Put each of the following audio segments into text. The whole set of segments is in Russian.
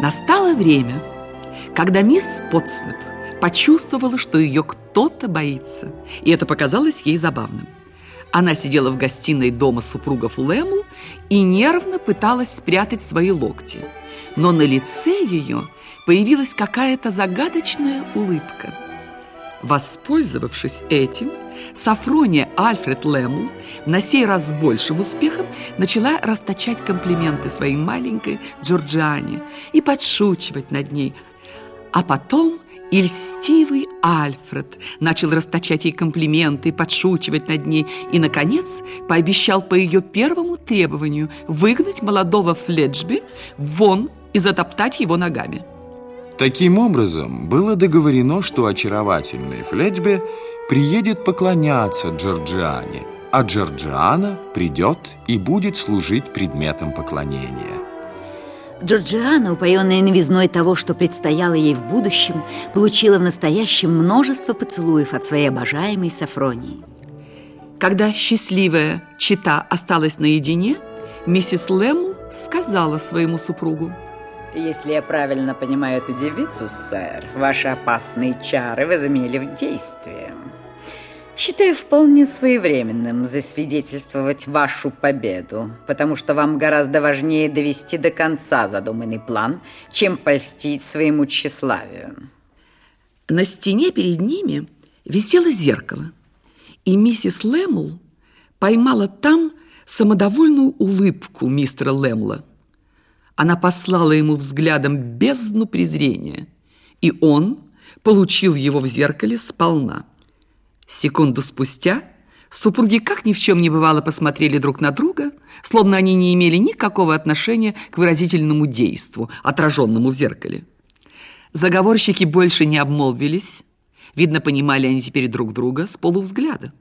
Настало время, когда мисс Потснеп почувствовала, что ее кто-то боится, и это показалось ей забавным. Она сидела в гостиной дома супругов Лэмл и нервно пыталась спрятать свои локти. Но на лице ее появилась какая-то загадочная улыбка. Воспользовавшись этим, Сафрония Альфред Лэмл на сей раз с большим успехом начала расточать комплименты своей маленькой Джорджиане и подшучивать над ней. А потом и льстивый Альфред начал расточать ей комплименты и подшучивать над ней и, наконец, пообещал по ее первому требованию выгнать молодого Фледжби вон и затоптать его ногами. Таким образом, было договорено, что очаровательный Фледжби приедет поклоняться Джорджиане, а Джорджиана придет и будет служить предметом поклонения. Джорджиана, упоенная новизной того, что предстояло ей в будущем, получила в настоящем множество поцелуев от своей обожаемой Сафронии. Когда счастливая чита осталась наедине, миссис Лэмл сказала своему супругу. Если я правильно понимаю эту девицу, сэр, ваши опасные чары возымели в действии. Считаю вполне своевременным засвидетельствовать вашу победу, потому что вам гораздо важнее довести до конца задуманный план, чем польстить своему тщеславию. На стене перед ними висело зеркало, и миссис Лэмл поймала там самодовольную улыбку мистера Лэмла. Она послала ему взглядом бездну презрения, и он получил его в зеркале сполна. Секунду спустя супруги как ни в чем не бывало посмотрели друг на друга, словно они не имели никакого отношения к выразительному действу, отраженному в зеркале. Заговорщики больше не обмолвились, видно, понимали они теперь друг друга с полувзгляда.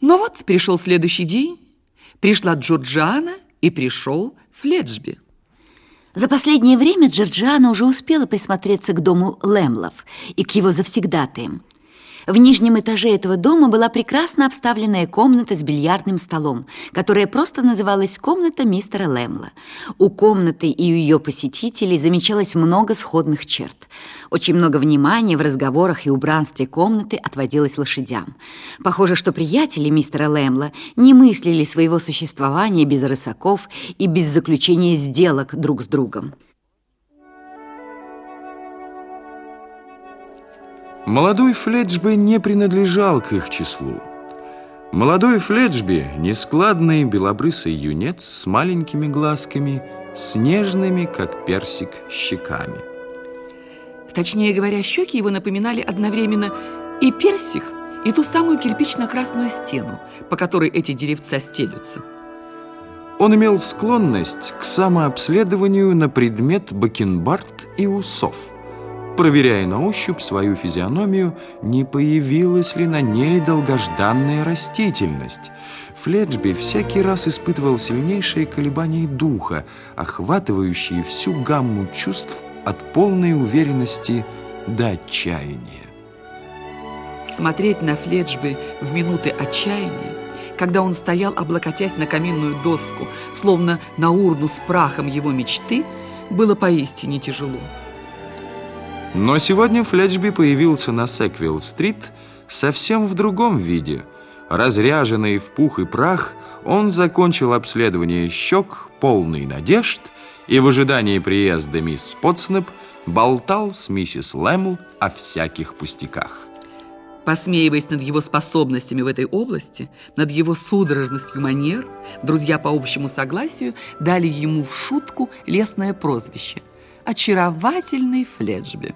Но вот пришел следующий день, пришла Джорджиана и пришел Фледжби. За последнее время Джорджиана уже успела присмотреться к дому Лемлов и к его завсегдатаям – в нижнем этаже этого дома была прекрасно обставленная комната с бильярдным столом, которая просто называлась «комната мистера Лэмла». У комнаты и у ее посетителей замечалось много сходных черт. Очень много внимания в разговорах и убранстве комнаты отводилось лошадям. Похоже, что приятели мистера Лэмла не мыслили своего существования без рысаков и без заключения сделок друг с другом. Молодой Фледжби не принадлежал к их числу. Молодой Фледжби – нескладный белобрысый юнец с маленькими глазками, снежными, как персик, щеками. Точнее говоря, щеки его напоминали одновременно и персик, и ту самую кирпично-красную стену, по которой эти деревца стелются. Он имел склонность к самообследованию на предмет бакенбард и усов – проверяя на ощупь свою физиономию, не появилась ли на ней долгожданная растительность. Фледжби всякий раз испытывал сильнейшие колебания духа, охватывающие всю гамму чувств от полной уверенности до отчаяния. Смотреть на Фледжби в минуты отчаяния, когда он стоял, облокотясь на каминную доску, словно на урну с прахом его мечты, было поистине тяжело. Но сегодня Флетчби появился на Секвилл-стрит совсем в другом виде. Разряженный в пух и прах, он закончил обследование щек, полный надежд, и в ожидании приезда мисс Потснеп болтал с миссис Лэмл о всяких пустяках. Посмеиваясь над его способностями в этой области, над его судорожностью манер, друзья по общему согласию дали ему в шутку лесное прозвище – «Очаровательный Фледжби».